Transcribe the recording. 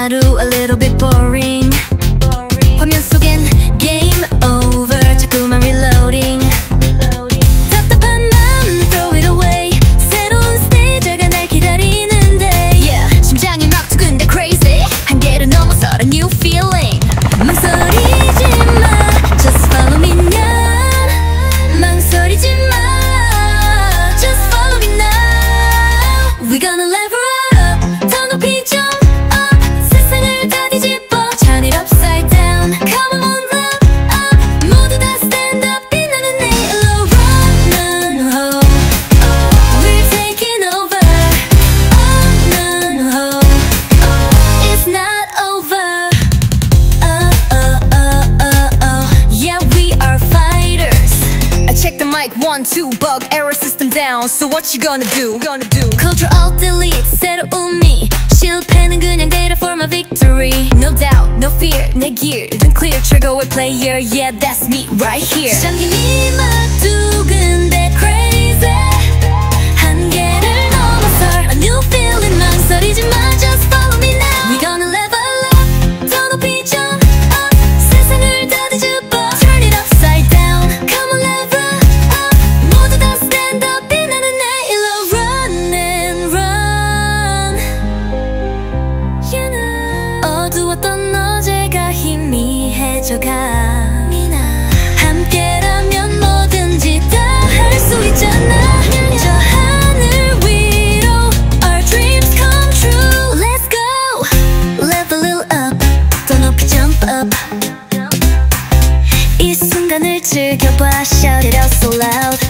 하루 a little bit check the mic, one, two, bug, error system down. So what you gonna do? Gonna do? Control Alt Delete 새로운 미 실패는 그냥 data for my victory No doubt, no fear 내 길은 clear trigger with player Yeah that's me right here 잠긴 이막 어두웠던 어제가 희미해져가 함께라면 뭐든지 다 할 수 있잖아 저 하늘 위로 Our dreams come true Let's go Level up 더 높이 jump up 이 순간을 즐겨봐 Shout it out so loud